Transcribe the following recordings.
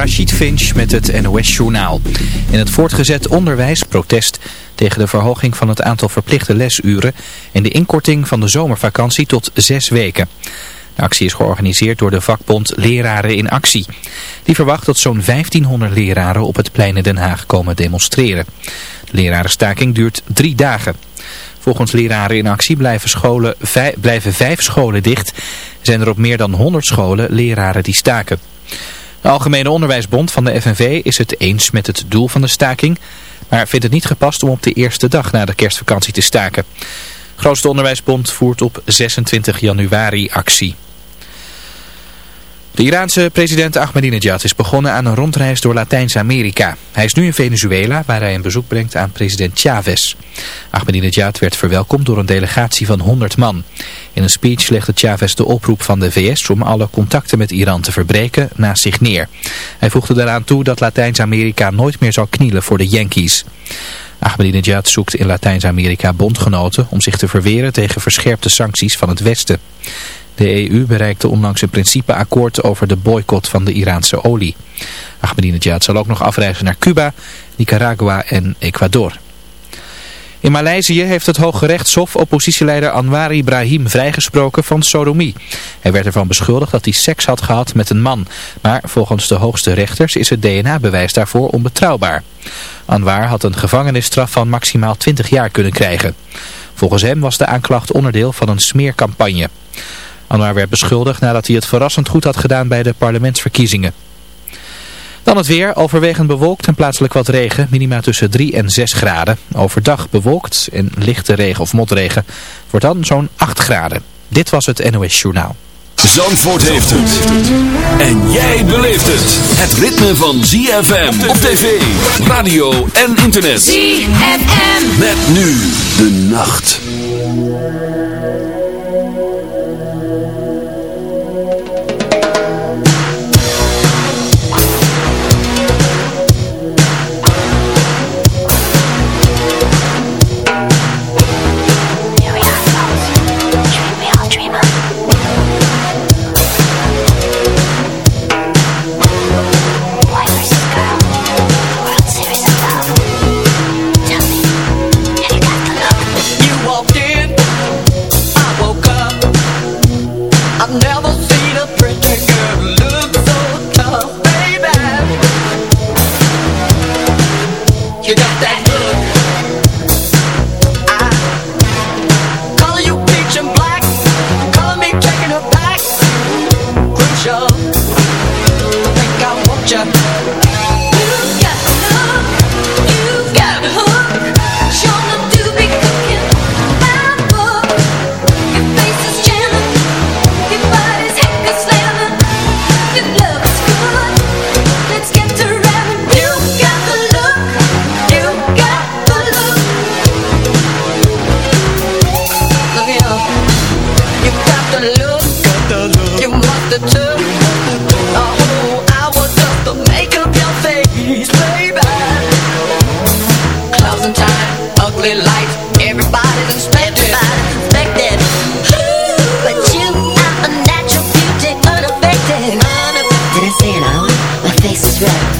Rachid Finch met het NOS-journaal. In het voortgezet onderwijs protest tegen de verhoging van het aantal verplichte lesuren en de inkorting van de zomervakantie tot zes weken. De actie is georganiseerd door de vakbond Leraren in Actie. Die verwacht dat zo'n 1500 leraren op het plein in Den Haag komen demonstreren. De lerarenstaking duurt drie dagen. Volgens leraren in actie blijven, scholen, blijven vijf scholen dicht. Zijn er op meer dan 100 scholen leraren die staken. De Algemene Onderwijsbond van de FNV is het eens met het doel van de staking, maar vindt het niet gepast om op de eerste dag na de kerstvakantie te staken. De grootste onderwijsbond voert op 26 januari actie. De Iraanse president Ahmadinejad is begonnen aan een rondreis door Latijns-Amerika. Hij is nu in Venezuela, waar hij een bezoek brengt aan president Chavez. Ahmadinejad werd verwelkomd door een delegatie van 100 man. In een speech legde Chavez de oproep van de VS om alle contacten met Iran te verbreken naast zich neer. Hij voegde daaraan toe dat Latijns-Amerika nooit meer zal knielen voor de Yankees. Ahmadinejad zoekt in Latijns-Amerika bondgenoten om zich te verweren tegen verscherpte sancties van het Westen. De EU bereikte onlangs een principeakkoord over de boycott van de Iraanse olie. Ahmadinejad zal ook nog afreizen naar Cuba, Nicaragua en Ecuador. In Maleisië heeft het Hoge Rechtshof oppositieleider Anwar Ibrahim vrijgesproken van sodomie. Hij werd ervan beschuldigd dat hij seks had gehad met een man. Maar volgens de hoogste rechters is het DNA-bewijs daarvoor onbetrouwbaar. Anwar had een gevangenisstraf van maximaal 20 jaar kunnen krijgen. Volgens hem was de aanklacht onderdeel van een smeercampagne. Anwar werd beschuldigd nadat hij het verrassend goed had gedaan bij de parlementsverkiezingen. Dan het weer, overwegend bewolkt en plaatselijk wat regen, minima tussen 3 en 6 graden. Overdag bewolkt en lichte regen of motregen, wordt dan zo'n 8 graden. Dit was het NOS Journaal. Zandvoort heeft het. En jij beleeft het. Het ritme van ZFM op tv, radio en internet. ZFM. Met nu de nacht. track.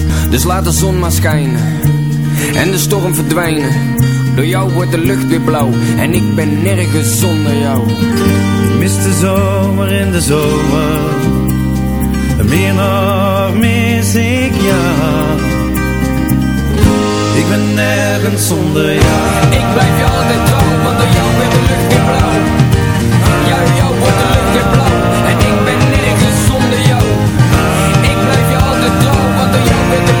Dus laat de zon maar schijnen en de storm verdwijnen. Door jou wordt de lucht weer blauw en ik ben nergens zonder jou. Ik mis de zomer in de zomer, meer nog mis ik jou. Ik ben nergens zonder jou. Ik blijf je altijd trouw, want door jou wordt de lucht weer blauw. Ja, jou wordt de lucht weer blauw. En ik ben nergens zonder jou. Ik blijf je altijd trouw, want door jou wordt de lucht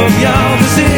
op jouw gezicht.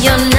You're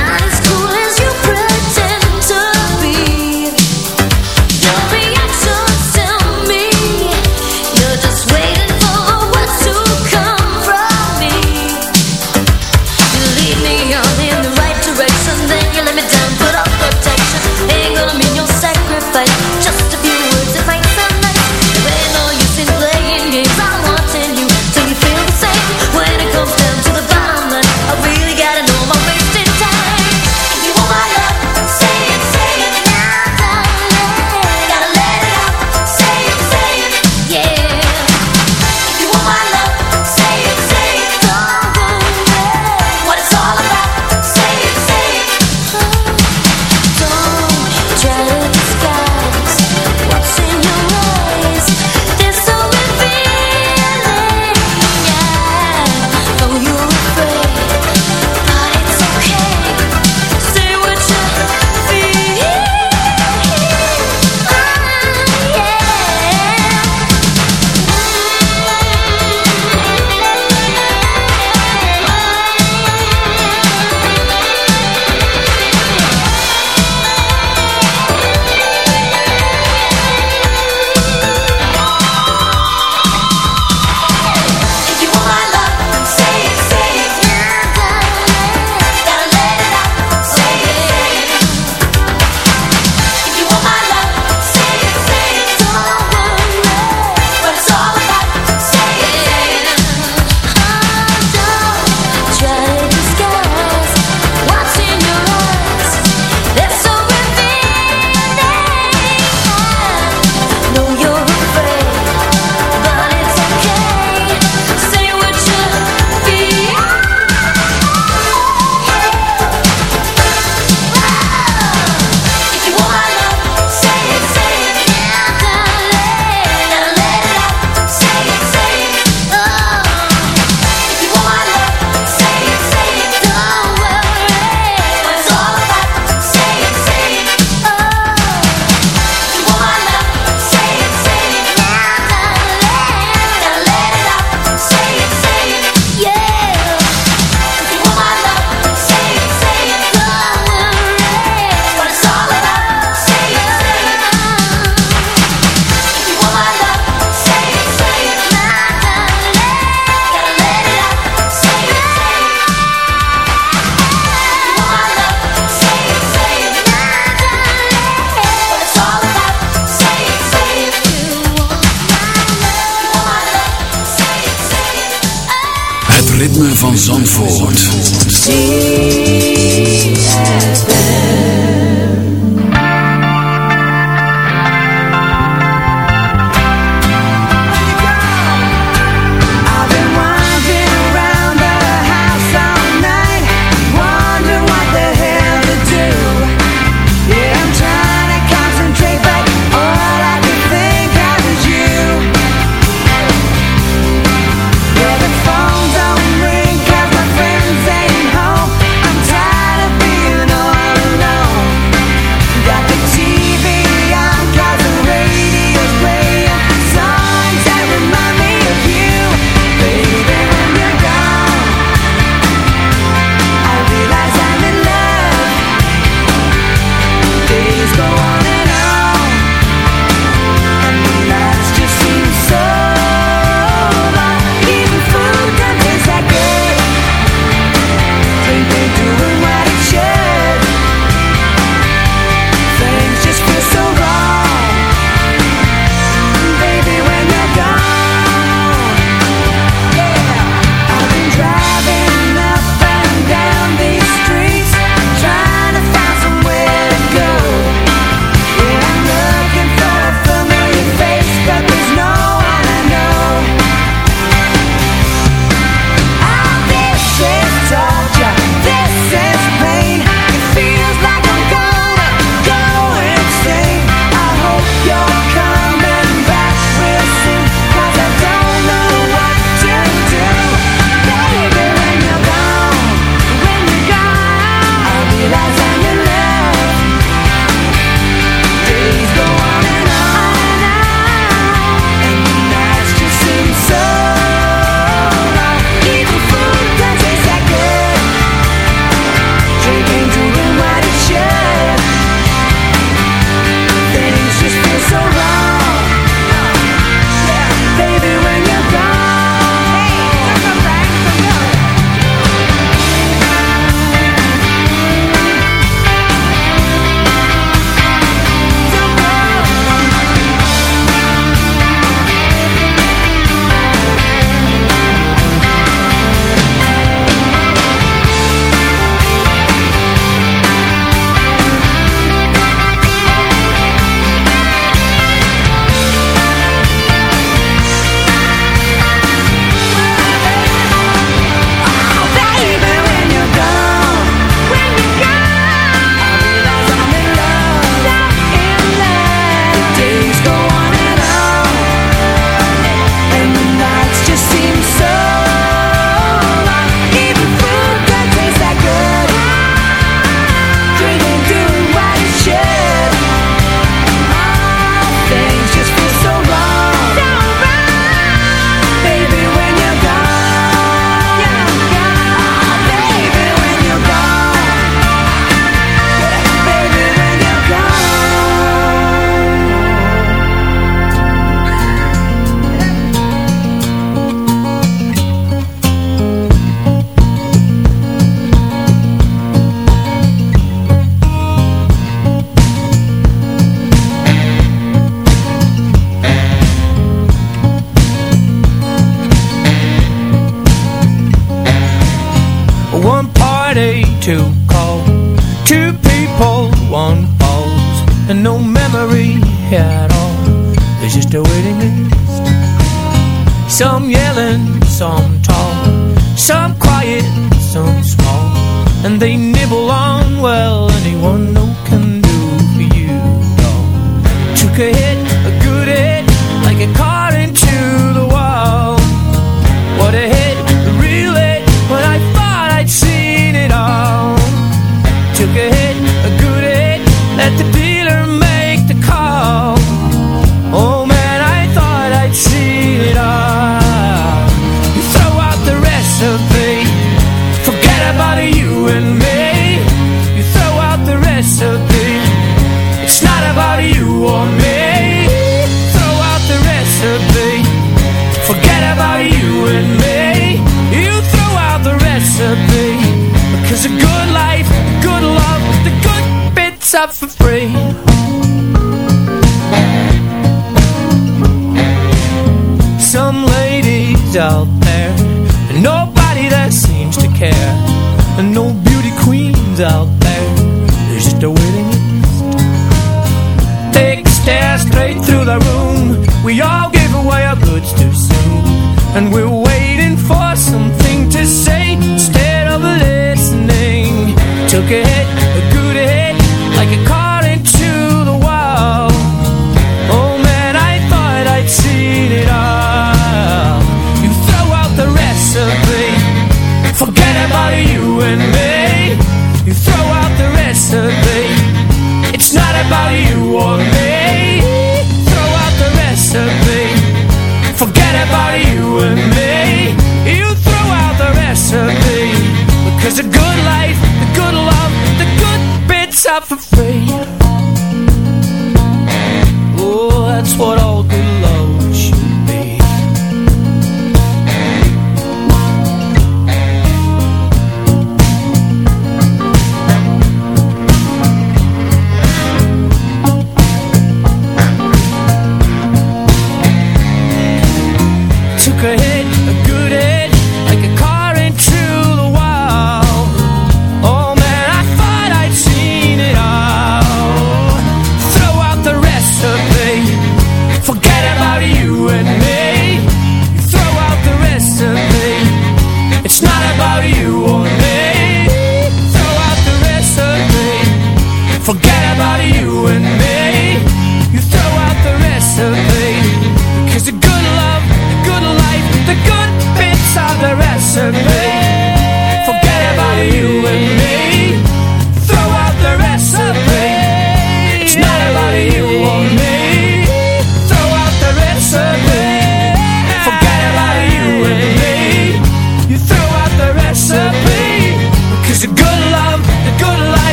and me.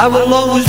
I will always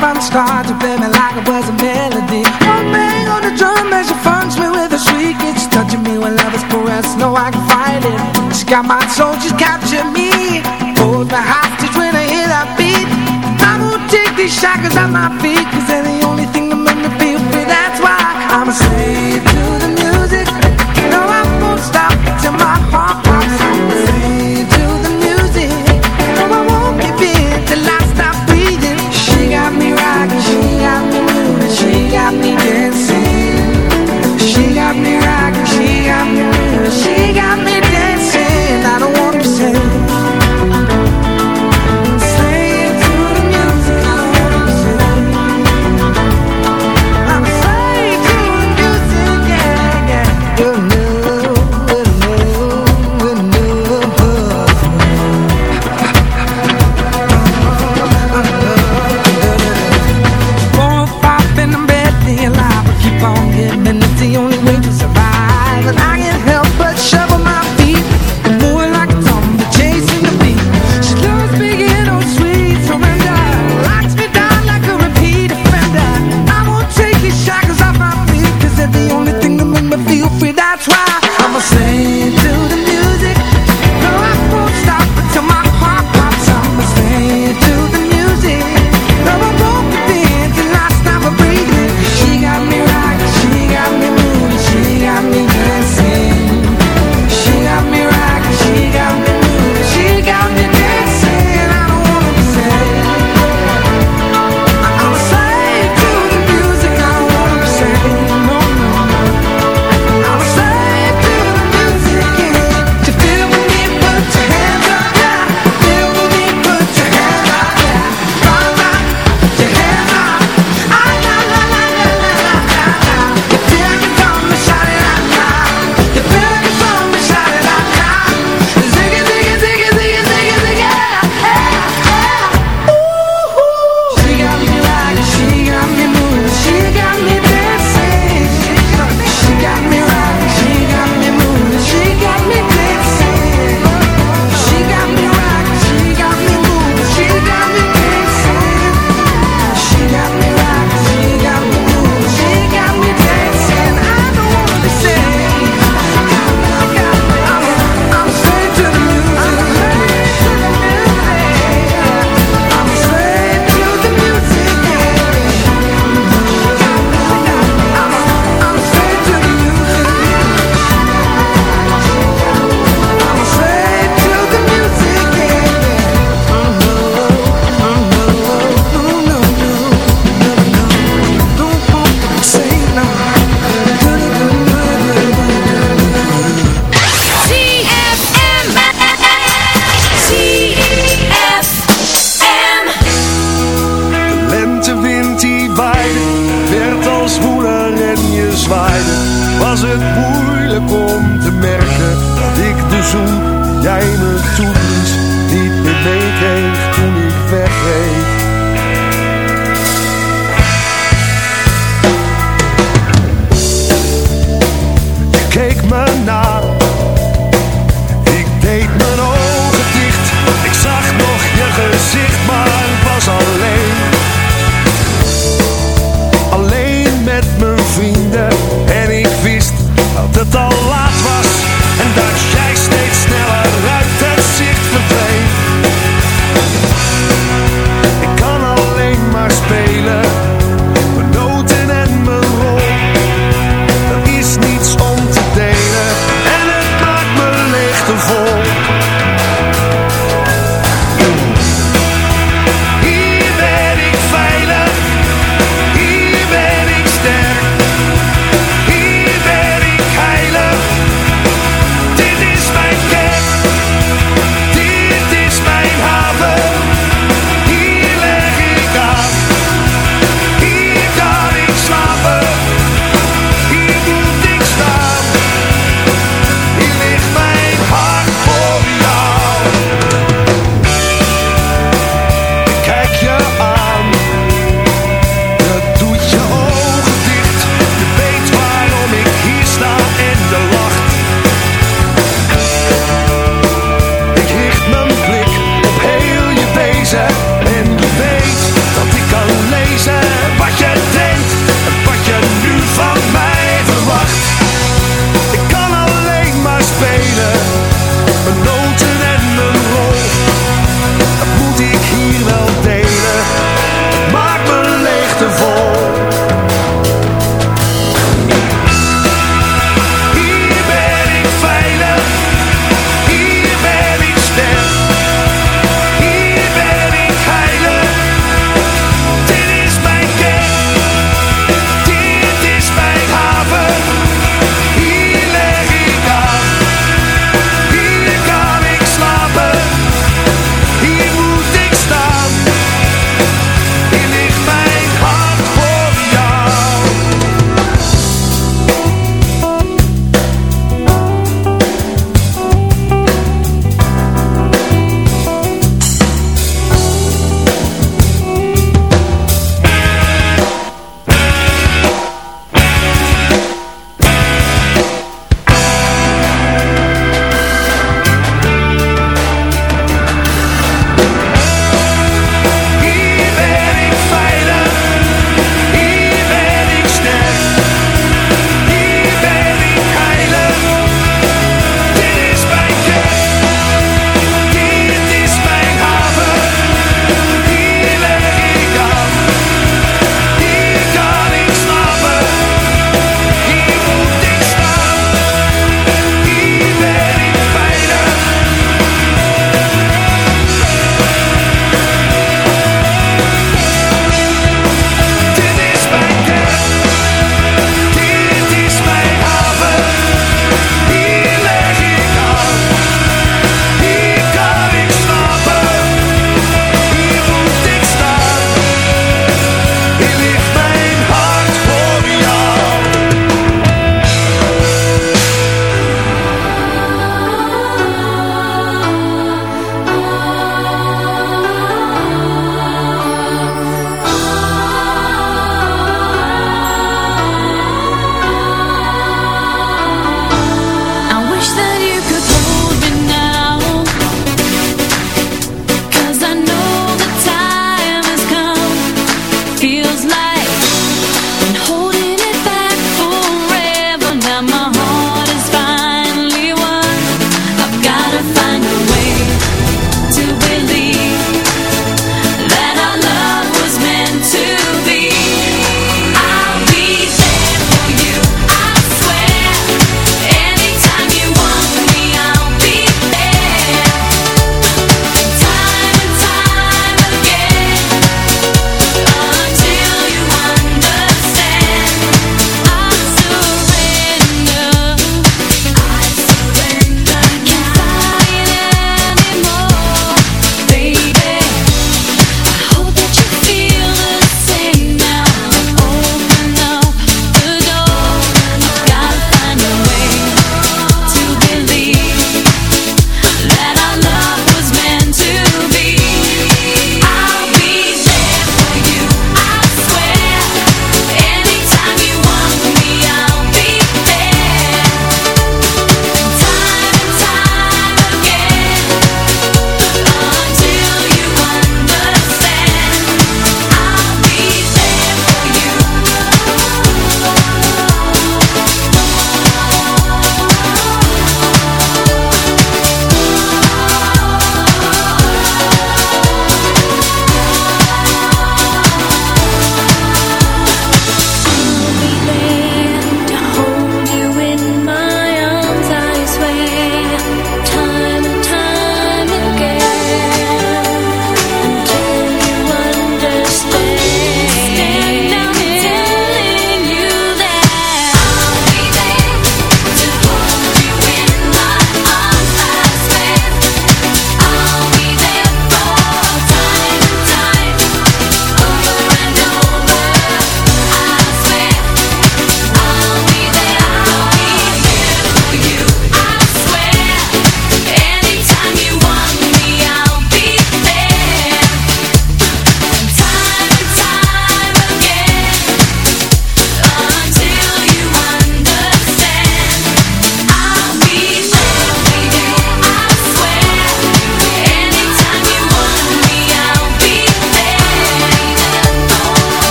from the start You play me like it was a melody. One bang on the drum as she funks me with a shriek. It's touching me when love is caressed, no I can fight it. She got my soul, she's captured me. Hold me hostage when I hear that beat. I won't take these shackles off my feet Cause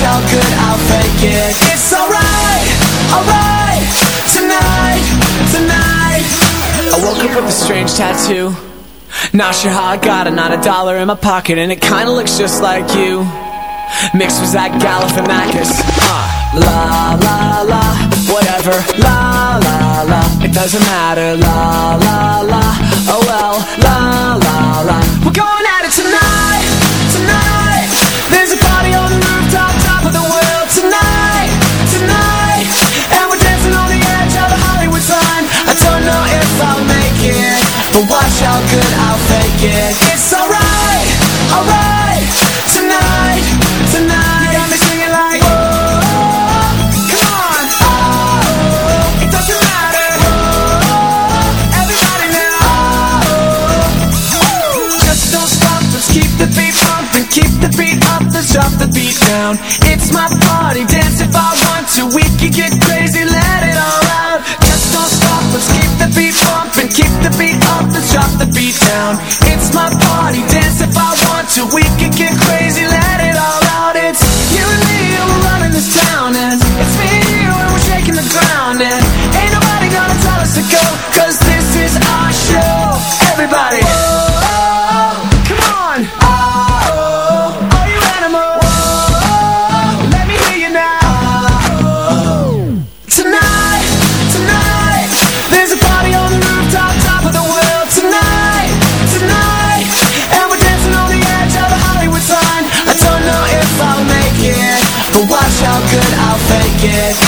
How good I'll fake it. It's alright, alright, tonight, tonight. I woke up with a strange tattoo. Not sure how I got it, not a dollar in my pocket, and it kinda looks just like you. Mixed with Zach Galifianakis. Uh, la la la, whatever. La la la, it doesn't matter. La la la, oh well. La la la, we're going at it tonight, tonight. I'll make it, but watch how good I'll fake it. It's alright, alright, tonight, tonight. You got me singing like, oh, come on, oh, it doesn't matter, oh, everybody now, oh, just don't stop, let's keep the beat pumping, keep the beat up, let's drop the beat down. It's my party, dance if I want to, we can get crazy, the beat up, let's drop the beat down. It's my party, dance if I want to, we can get crazy, let it tienes